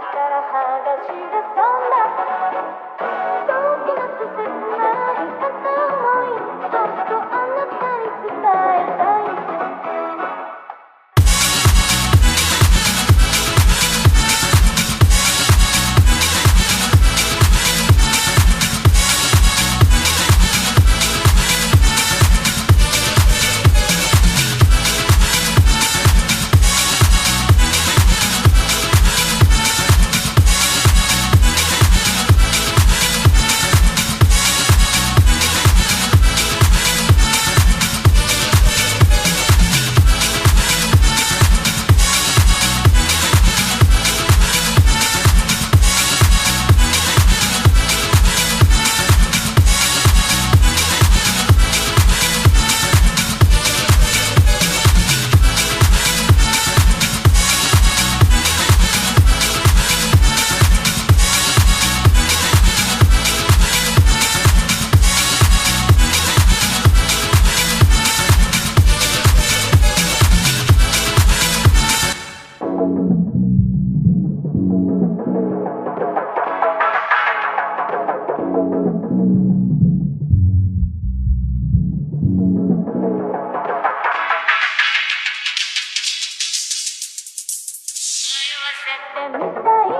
から話がそんな」「してみたい